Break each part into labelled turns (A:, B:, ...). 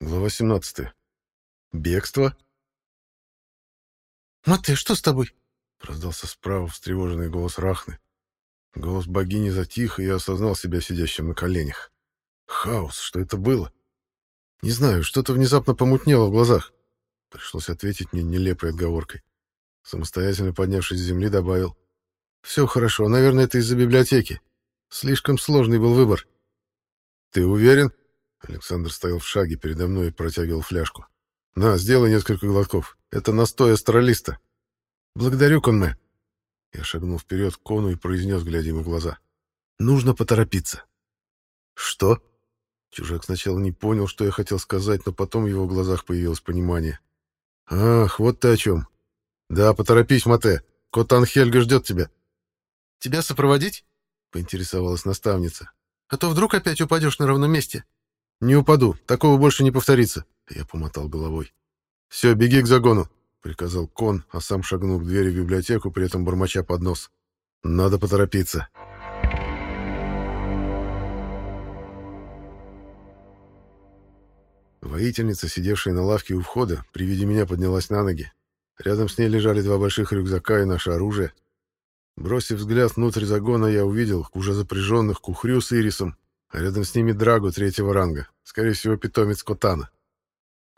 A: Глава 17. Бегство?
B: «Мате, что с тобой?»
A: — раздался справа встревоженный голос Рахны. Голос богини затих, и я осознал себя сидящим на коленях. Хаос, что это было? Не знаю, что-то внезапно помутнело в глазах. Пришлось ответить мне нелепой отговоркой. Самостоятельно поднявшись с земли, добавил. «Все хорошо, наверное, это из-за библиотеки. Слишком сложный был выбор». «Ты уверен?» Александр стоял в шаге передо мной и протягивал фляжку. «На, сделай несколько глотков. Это настой астролиста». «Благодарю, Конме». Я шагнул вперед к Кону и произнес, глядя ему в глаза. «Нужно поторопиться». «Что?» Чужак сначала не понял, что я хотел сказать, но потом в его глазах появилось понимание. «Ах, вот ты о чем. Да, поторопись, Мате. Кот Анхельга ждет тебя».
B: «Тебя сопроводить?» — поинтересовалась наставница. «А то вдруг опять упадешь на ровном месте».
A: «Не упаду, такого больше не повторится», — я помотал головой. «Все, беги к загону», — приказал Кон, а сам шагнул к двери в библиотеку, при этом бормоча под нос. «Надо поторопиться». Воительница, сидевшая на лавке у входа, при виде меня поднялась на ноги. Рядом с ней лежали два больших рюкзака и наше оружие. Бросив взгляд внутрь загона, я увидел уже запряженных кухрю с ирисом, а рядом с ними Драгу третьего ранга, скорее всего, питомец Котана.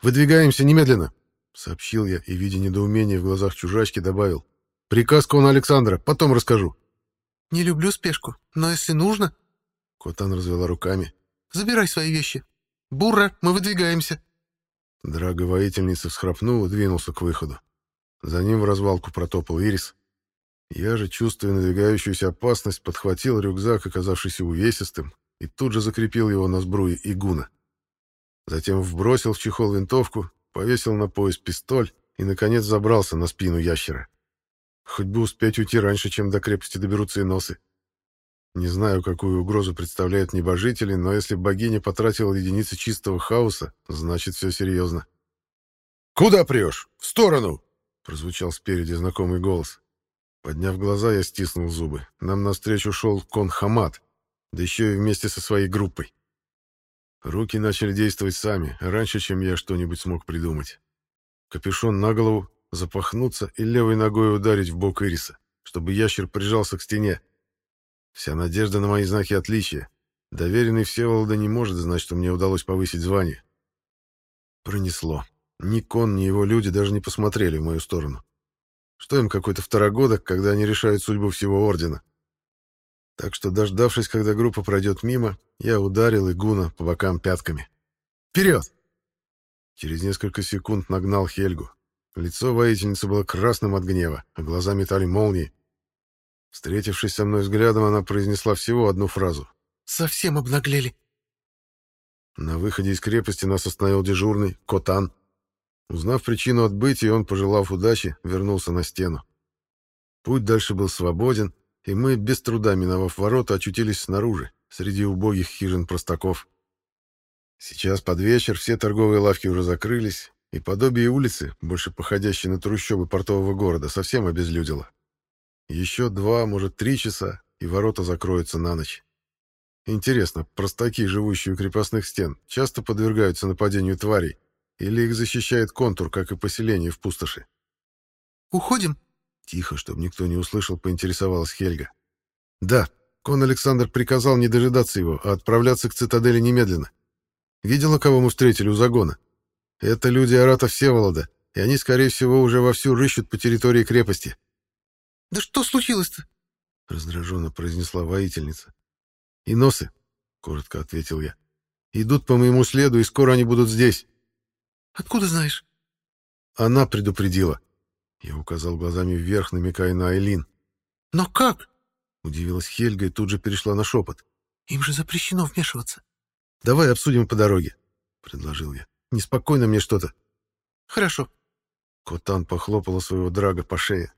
A: «Выдвигаемся немедленно!» — сообщил я и, видя недоумение в глазах чужачки, добавил. «Приказ Кона Александра, потом расскажу».
B: «Не люблю спешку, но если нужно...»
A: Котан развела руками.
B: «Забирай свои вещи. Бурра, мы выдвигаемся».
A: Драга воительница всхрапнул и двинулся к выходу. За ним в развалку протопал Ирис. Я же, чувствуя надвигающуюся опасность, подхватил рюкзак, оказавшийся увесистым, и тут же закрепил его на сбруе игуна. Затем вбросил в чехол винтовку, повесил на пояс пистоль и, наконец, забрался на спину ящера. Хоть бы успеть уйти раньше, чем до крепости доберутся и носы. Не знаю, какую угрозу представляют небожители, но если богиня потратила единицы чистого хаоса, значит, все серьезно. «Куда прешь? В сторону!» — прозвучал спереди знакомый голос. Подняв глаза, я стиснул зубы. Нам навстречу шел кон Хамад, да еще и вместе со своей группой. Руки начали действовать сами, раньше, чем я что-нибудь смог придумать. Капюшон на голову, запахнуться и левой ногой ударить в бок Ириса, чтобы ящер прижался к стене. Вся надежда на мои знаки отличия. Доверенный Всеволода не может знать, что мне удалось повысить звание. Пронесло. Ни Кон, ни его люди даже не посмотрели в мою сторону. Что им какой-то второгодок, когда они решают судьбу всего Ордена? Так что, дождавшись, когда группа пройдет мимо, я ударил Игуна по бокам пятками. «Вперед!» Через несколько секунд нагнал Хельгу. Лицо воительницы было красным от гнева, а глаза метали молнии. Встретившись со мной взглядом, она произнесла всего одну фразу.
B: «Совсем обнаглели!»
A: На выходе из крепости нас остановил дежурный, Котан. Узнав причину отбытия, он, пожелав удачи, вернулся на стену. Путь дальше был свободен, и мы, без труда миновав ворота, очутились снаружи, среди убогих хижин простаков. Сейчас под вечер все торговые лавки уже закрылись, и подобие улицы, больше походящей на трущобы портового города, совсем обезлюдило. Еще два, может, три часа, и ворота закроются на ночь. Интересно, простаки, живущие у крепостных стен, часто подвергаются нападению тварей, или их защищает контур, как и поселение в пустоши?
B: «Уходим?»
A: Тихо, чтобы никто не услышал, поинтересовалась Хельга. «Да, кон Александр приказал не дожидаться его, а отправляться к цитадели немедленно. Видела, кого мы встретили у загона? Это люди Арата Всеволода, и они, скорее всего, уже вовсю рыщут по территории крепости».
B: «Да что случилось-то?»
A: — раздраженно произнесла воительница. «Иносы», — коротко ответил я. «Идут по моему следу, и скоро они будут здесь».
B: «Откуда знаешь?»
A: «Она предупредила». Я указал глазами вверх, намекая на Айлин.
B: «Но как?»
A: — удивилась Хельга и тут же перешла на шепот.
B: «Им же запрещено вмешиваться».
A: «Давай обсудим по дороге», — предложил я. «Неспокойно мне что-то».
B: «Хорошо».
A: Котан похлопала своего драга по шее.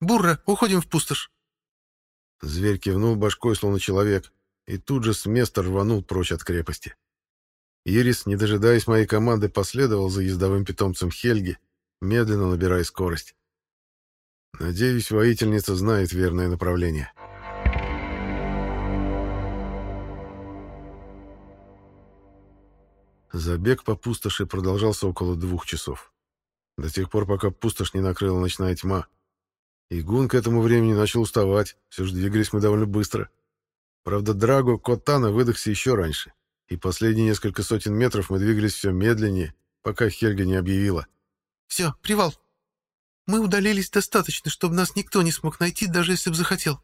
B: «Бурра, уходим в пустошь».
A: Зверь кивнул башкой, словно человек, и тут же с места рванул прочь от крепости. Ирис, не дожидаясь моей команды, последовал за ездовым питомцем Хельги, медленно набирая скорость. Надеюсь, воительница знает верное направление. — Забег по пустоши продолжался около двух часов. До тех пор, пока пустошь не накрыла ночная тьма. И Гун к этому времени начал уставать, все же двигались мы довольно быстро. Правда, Драго Котана выдохся еще раньше, и последние несколько сотен метров мы двигались все медленнее, пока Хельга не объявила.
B: «Все, привал. Мы удалились достаточно, чтобы нас никто не смог найти, даже если бы захотел».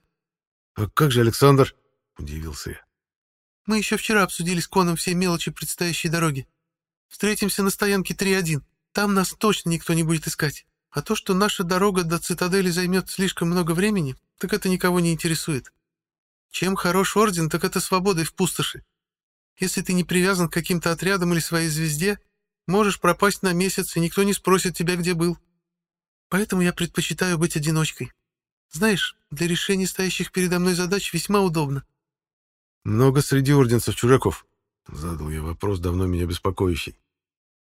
A: «А как же Александр?» — удивился я.
B: «Мы еще вчера обсудили с Коном все мелочи предстоящей дороги. Встретимся на стоянке 3-1. Там нас точно никто не будет искать. А то, что наша дорога до цитадели займет слишком много времени, так это никого не интересует. Чем хорош орден, так это свободой в пустоши. Если ты не привязан к каким-то отрядам или своей звезде, можешь пропасть на месяц, и никто не спросит тебя, где был. Поэтому я предпочитаю быть одиночкой. Знаешь, для решения стоящих передо мной задач весьма удобно.
A: «Много среди орденцев чужаков?» — задал я вопрос, давно меня беспокоящий.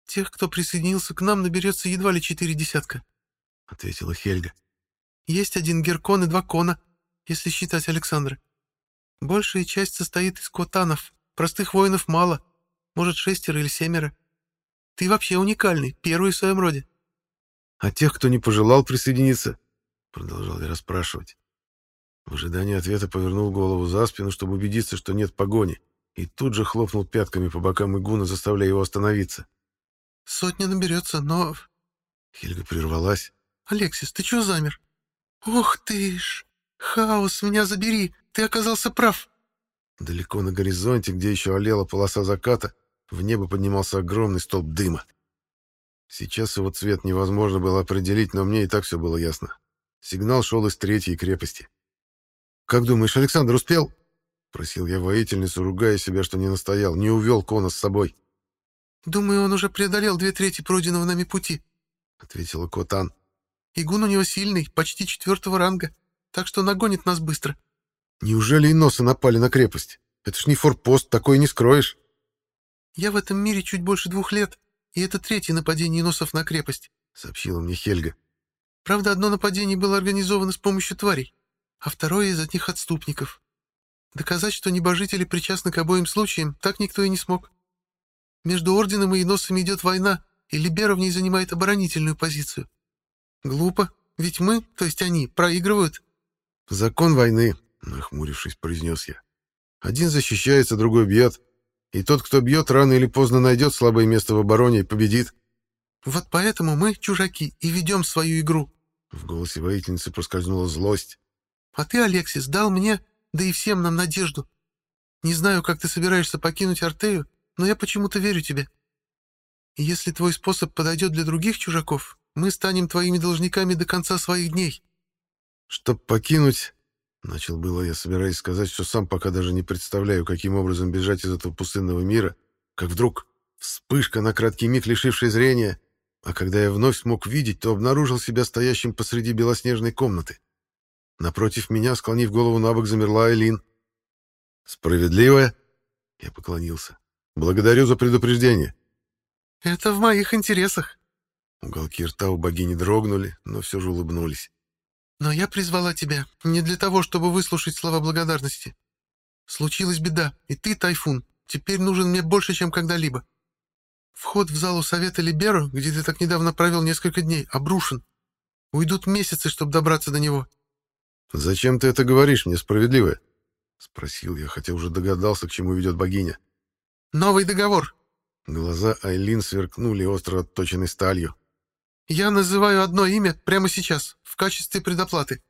B: «Тех, кто присоединился к нам, наберется едва ли четыре десятка», — ответила Хельга. «Есть один Геркон и два Кона, если считать Александра. Большая часть состоит из котанов, простых воинов мало, может, шестеро или семеро. Ты вообще уникальный, первый в своем роде».
A: «А тех, кто не пожелал присоединиться?» — продолжал я расспрашивать. В ожидании ответа повернул голову за спину, чтобы убедиться, что нет погони, и тут же хлопнул пятками по бокам игуна, заставляя его остановиться.
B: «Сотня наберется, но...»
A: Хельга прервалась.
B: «Алексис, ты чего замер?» «Ух ты ж! Хаос, меня забери! Ты оказался прав!»
A: Далеко на горизонте, где еще олела полоса заката, в небо поднимался огромный столб дыма. Сейчас его цвет невозможно было определить, но мне и так все было ясно. Сигнал шел из третьей крепости. «Как думаешь, Александр успел?» — просил я воительницу, ругая себя, что не настоял, не увел Кона с собой.
B: «Думаю, он уже преодолел две трети пройденного нами пути», — ответила Котан. «Игун у него сильный, почти четвертого ранга, так что нагонит нас быстро».
A: «Неужели и носы напали на крепость? Это ж не форпост, такое не скроешь».
B: «Я в этом мире чуть больше двух лет, и это третье нападение носов на крепость», — сообщила мне Хельга. «Правда, одно нападение было организовано с помощью тварей, а второе из одних отступников. Доказать, что небожители причастны к обоим случаям, так никто и не смог. Между орденом и еносами идет война, и Либера в ней занимает оборонительную позицию. Глупо, ведь мы, то есть они, проигрывают.
A: «Закон войны», — нахмурившись, произнес я. «Один защищается, другой бьет. И тот, кто бьет, рано или поздно найдет слабое место в обороне и победит».
B: «Вот поэтому мы, чужаки, и ведем свою игру».
A: В голосе воительницы проскользнула злость.
B: А ты, Алексис, дал мне, да и всем нам надежду. Не знаю, как ты собираешься покинуть Артею, но я почему-то верю тебе. И если твой способ подойдет для других чужаков, мы станем твоими должниками до конца своих дней.
A: Чтоб покинуть... Начал было я, собираясь сказать, что сам пока даже не представляю, каким образом бежать из этого пустынного мира, как вдруг вспышка на краткий миг лишившая зрения, а когда я вновь смог видеть, то обнаружил себя стоящим посреди белоснежной комнаты. Напротив меня, склонив голову на бок, замерла Айлин. «Справедливая?» Я поклонился. «Благодарю за предупреждение».
B: «Это в моих интересах».
A: Уголки рта у богини дрогнули, но все же улыбнулись.
B: «Но я призвала тебя не для того, чтобы выслушать слова благодарности. Случилась беда, и ты, Тайфун, теперь нужен мне больше, чем когда-либо. Вход в залу Совета Либеро, где ты так недавно провел несколько дней, обрушен. Уйдут месяцы, чтобы добраться до него.
A: «Зачем ты это говоришь мне, справедливое?» — спросил я, хотя уже догадался, к чему ведет богиня.
B: «Новый договор!»
A: Глаза Айлин сверкнули остро отточенной сталью.
B: «Я называю одно имя прямо сейчас, в качестве предоплаты.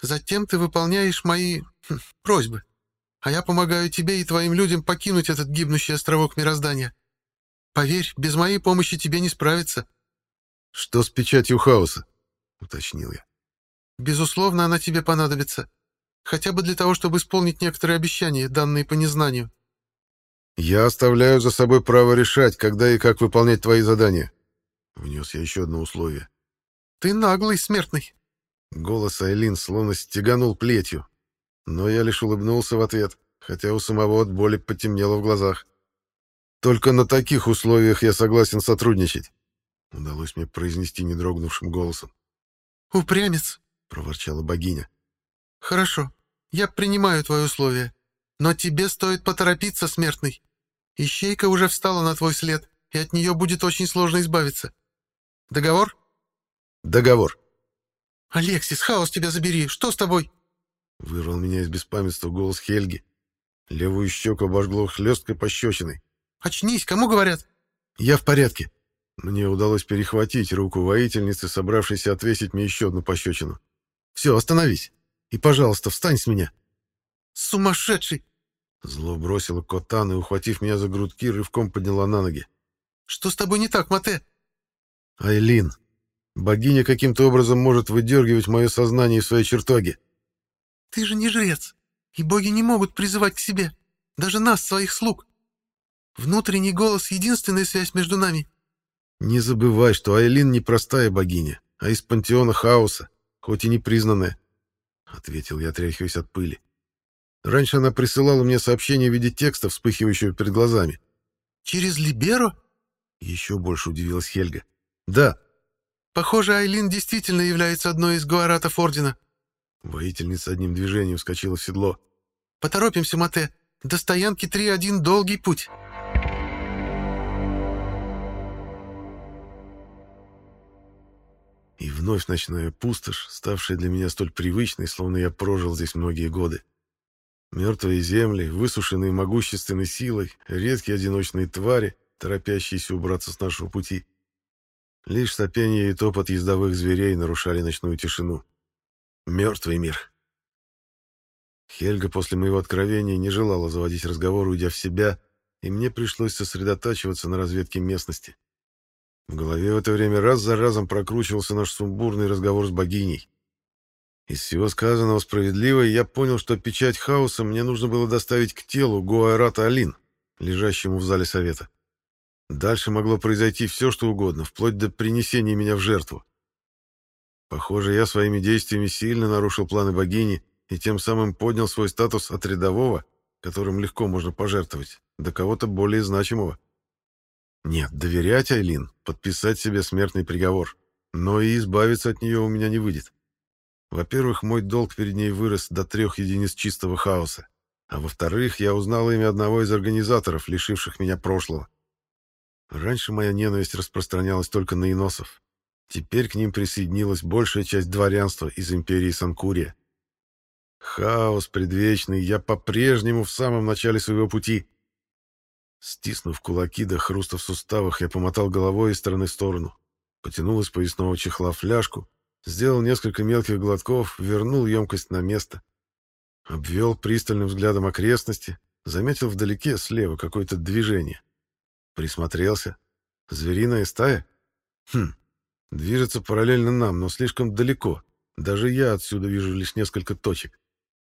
B: Затем ты выполняешь мои хм, просьбы, а я помогаю тебе и твоим людям покинуть этот гибнущий островок мироздания. Поверь, без моей помощи тебе не справиться».
A: «Что с печатью хаоса?» — уточнил я.
B: Безусловно, она тебе понадобится. Хотя бы для того, чтобы исполнить некоторые обещания, данные по незнанию.
A: Я оставляю за собой право решать, когда и как выполнять твои задания. Внес я еще одно условие.
B: Ты наглый, смертный.
A: Голос Айлин словно стеганул плетью. Но я лишь улыбнулся в ответ, хотя у самого от боли потемнело в глазах. Только на таких условиях я согласен сотрудничать. Удалось мне произнести недрогнувшим голосом.
B: «Упрямец!»
A: — проворчала богиня.
B: «Хорошо, я принимаю твои условия. Но тебе стоит поторопиться, смертный. Ищейка уже встала на твой след, и от нее будет очень сложно избавиться. Договор?
A: Договор.
B: Алексис, хаос тебя забери, что с тобой?
A: Вырвал меня из беспамятства голос Хельги. Левую щеку обожгло хлесткой пощечиной.
B: Очнись, кому говорят?
A: Я в порядке. Мне удалось перехватить руку воительницы, собравшейся отвесить мне еще одну пощечину. Все, остановись. И, пожалуйста, встань с меня.
B: Сумасшедший!
A: Зло бросила Котан и, ухватив меня за грудки, рывком подняла на ноги.
B: «Что с тобой не так, Мате?»
A: «Айлин, богиня каким-то образом может выдергивать мое сознание в свои чертоги».
B: «Ты же не жрец, и боги не могут призывать к себе, даже нас, своих слуг. Внутренний голос — единственная связь между нами».
A: «Не забывай, что Айлин не простая богиня, а из пантеона хаоса, хоть и не признанная», — ответил я, отряхиваясь от пыли. Раньше она присылала мне сообщения в виде текста, вспыхивающего перед глазами.
B: «Через Либеро?»
A: Еще больше удивилась Хельга. «Да».
B: «Похоже, Айлин действительно является одной из гуаратов Ордена».
A: Воительница одним движением вскочила в седло.
B: «Поторопимся, Мате. До стоянки 3-1 долгий путь».
A: И вновь ночная пустошь, ставшая для меня столь привычной, словно я прожил здесь многие годы. Мертвые земли, высушенные могущественной силой, редкие одиночные твари, торопящиеся убраться с нашего пути. Лишь сопение и топот ездовых зверей нарушали ночную тишину. Мертвый мир. Хельга после моего откровения не желала заводить разговор, уйдя в себя, и мне пришлось сосредотачиваться на разведке местности. В голове в это время раз за разом прокручивался наш сумбурный разговор с богиней. Из всего сказанного справедливо я понял, что печать хаоса мне нужно было доставить к телу Гуайрата Алин, лежащему в зале совета. Дальше могло произойти все, что угодно, вплоть до принесения меня в жертву. Похоже, я своими действиями сильно нарушил планы богини и тем самым поднял свой статус от рядового, которым легко можно пожертвовать, до кого-то более значимого. Нет, доверять Айлин, подписать себе смертный приговор, но и избавиться от нее у меня не выйдет. Во-первых, мой долг перед ней вырос до трех единиц чистого хаоса. А во-вторых, я узнал имя одного из организаторов, лишивших меня прошлого. Раньше моя ненависть распространялась только на иносов. Теперь к ним присоединилась большая часть дворянства из империи Санкурия. Хаос предвечный, я по-прежнему в самом начале своего пути. Стиснув кулаки до хруста в суставах, я помотал головой из стороны в сторону. Потянул из поясного чехла фляжку, Сделал несколько мелких глотков, вернул емкость на место. Обвел пристальным взглядом окрестности, заметил вдалеке слева какое-то движение. Присмотрелся. Звериная стая? Хм, движется параллельно нам, но слишком далеко. Даже я отсюда вижу лишь несколько точек.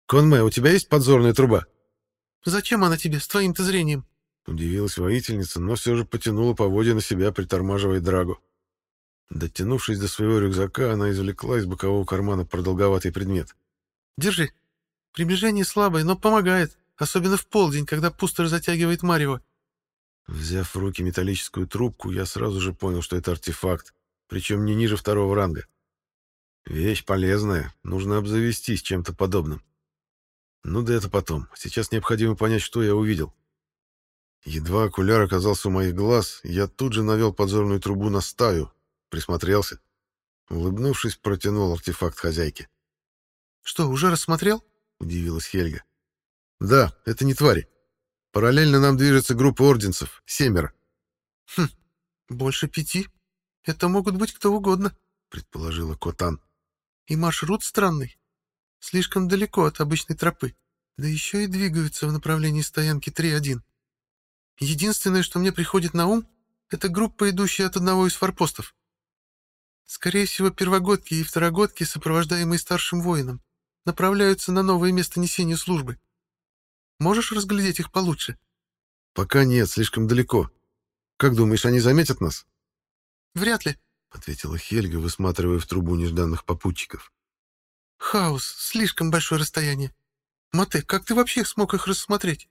A: «Конме, у тебя есть подзорная труба?»
B: «Зачем она тебе, с твоим-то зрением?»
A: Удивилась воительница, но все же потянула поводья на себя, притормаживая Драгу. Дотянувшись до своего рюкзака, она извлекла из бокового кармана продолговатый предмет.
B: «Держи. Приближение слабое, но помогает, особенно в полдень, когда пустор затягивает марево».
A: Взяв в руки металлическую трубку, я сразу же понял, что это артефакт, причем не ниже второго ранга. Вещь полезная, нужно обзавестись чем-то подобным. Ну да это потом. Сейчас необходимо понять, что я увидел. Едва окуляр оказался у моих глаз, я тут же навел подзорную трубу на стаю, Присмотрелся. Улыбнувшись, протянул артефакт хозяйке.
B: «Что, уже рассмотрел?»
A: — удивилась Хельга. «Да, это не твари. Параллельно нам движется группа орденцев, семеро».
B: «Хм, больше пяти. Это могут быть кто угодно», —
A: предположила Котан.
B: «И маршрут странный. Слишком далеко от обычной тропы. Да еще и двигаются в направлении стоянки 3-1. Единственное, что мне приходит на ум, это группа, идущая от одного из форпостов. Скорее всего, первогодки и второгодки, сопровождаемые старшим воином, направляются на новое место несения службы. Можешь разглядеть их получше?
A: Пока нет, слишком далеко. Как думаешь, они заметят нас?
B: Вряд ли,
A: ответила Хельга, высматривая в трубу нежданных попутчиков.
B: Хаос, слишком большое расстояние. Мате, как ты вообще смог их рассмотреть?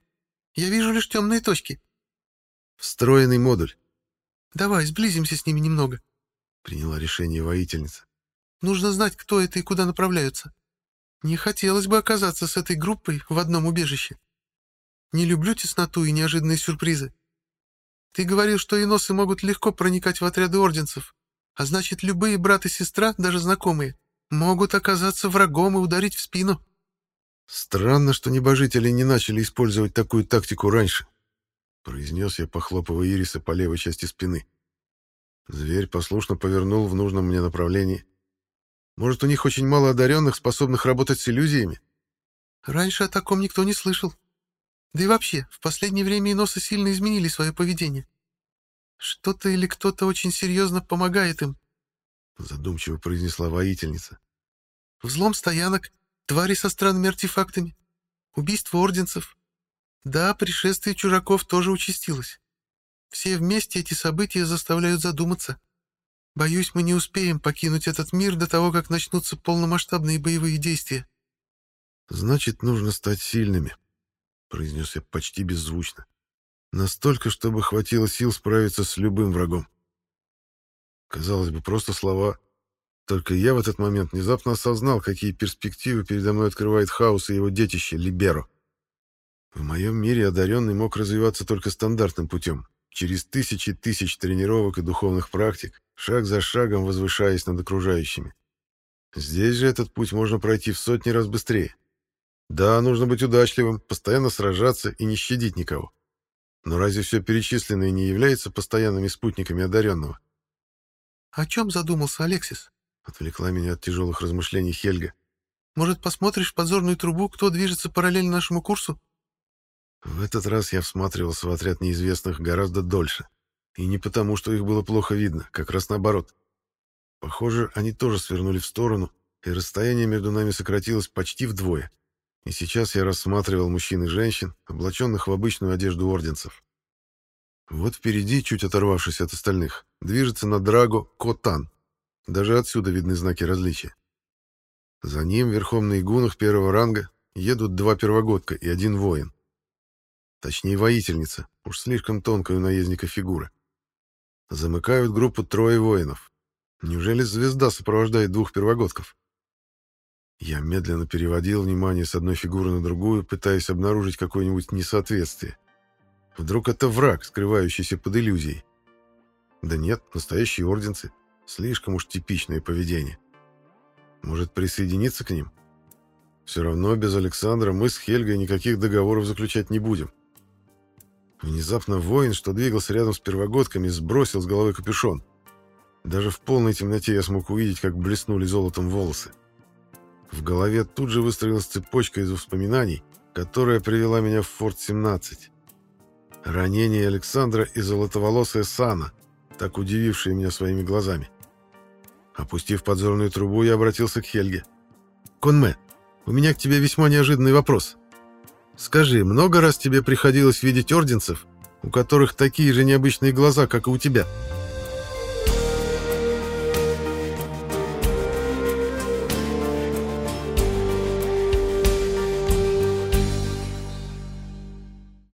B: Я вижу лишь темные точки.
A: Встроенный модуль.
B: Давай, сблизимся с ними немного.
A: — приняла решение воительница.
B: «Нужно знать, кто это и куда направляются. Не хотелось бы оказаться с этой группой в одном убежище. Не люблю тесноту и неожиданные сюрпризы». Ты говорил, что иносы могут легко проникать в отряды орденцев, а значит, любые брат и сестра, даже знакомые, могут оказаться врагом и ударить в спину.
A: Странно, что небожители не начали использовать такую тактику раньше, произнес я, похлопывая Ириса по левой части спины. Зверь послушно повернул в нужном мне направлении. Может, у них очень мало одаренных, способных работать с иллюзиями?
B: Раньше о таком никто не слышал. Да и вообще, в последнее время иносы сильно изменили свое поведение. Что-то или кто-то очень серьезно помогает им, —
A: задумчиво произнесла воительница.
B: Взлом стоянок, твари со странными артефактами, убийство орденцев. Да, пришествие чужаков тоже участилось. Все вместе эти события заставляют задуматься. Боюсь, мы не успеем покинуть этот мир до того, как начнутся полномасштабные боевые действия.
A: Значит, нужно стать сильными, произнес я почти беззвучно. Настолько, чтобы хватило сил справиться с любым врагом. Казалось бы, просто слова. Только я в этот момент внезапно осознал, какие перспективы передо мной открывает хаос и его детище Либеро. В моем мире одаренный мог развиваться только стандартным путем, через тысячи тысяч тренировок и духовных практик, шаг за шагом возвышаясь над окружающими. Здесь же этот путь можно пройти в сотни раз быстрее. Да, нужно быть удачливым, постоянно сражаться и не щадить никого. Но разве все перечисленное не является постоянными спутниками одаренного?
B: — О чем задумался Алексис?
A: — отвлекла меня от тяжелых размышлений Хельга.
B: — Может, посмотришь в подзорную трубу, кто движется параллельно нашему курсу?
A: В этот раз я всматривался в отряд неизвестных гораздо дольше. И не потому, что их было плохо видно, как раз наоборот. Похоже, они тоже свернули в сторону, и расстояние между нами сократилось почти вдвое и сейчас я рассматривал мужчин и женщин, облаченных в обычную одежду орденцев. Вот впереди, чуть оторвавшись от остальных, движется на Драго Котан. Даже отсюда видны знаки различия. За ним, верхом на игунах первого ранга, едут два первогодка и один воин. Точнее, воительница, уж слишком тонкая у наездника фигура. Замыкают группу трое воинов. Неужели звезда сопровождает двух первогодков? Я медленно переводил внимание с одной фигуры на другую, пытаясь обнаружить какое-нибудь несоответствие. Вдруг это враг, скрывающийся под иллюзией? Да нет, настоящие орденцы. Слишком уж типичное поведение. Может, присоединиться к ним? Все равно без Александра мы с Хельгой никаких договоров заключать не будем. Внезапно воин, что двигался рядом с первогодками, сбросил с головы капюшон. Даже в полной темноте я смог увидеть, как блеснули золотом волосы. В голове тут же выстроилась цепочка из воспоминаний, которая привела меня в Форт-17. Ранение Александра и золотоволосая Сана, так удивившие меня своими глазами. Опустив подзорную трубу, я обратился к Хельге. «Конме, у меня к тебе весьма неожиданный вопрос. Скажи, много раз тебе приходилось видеть орденцев, у которых такие же необычные глаза, как и у тебя?»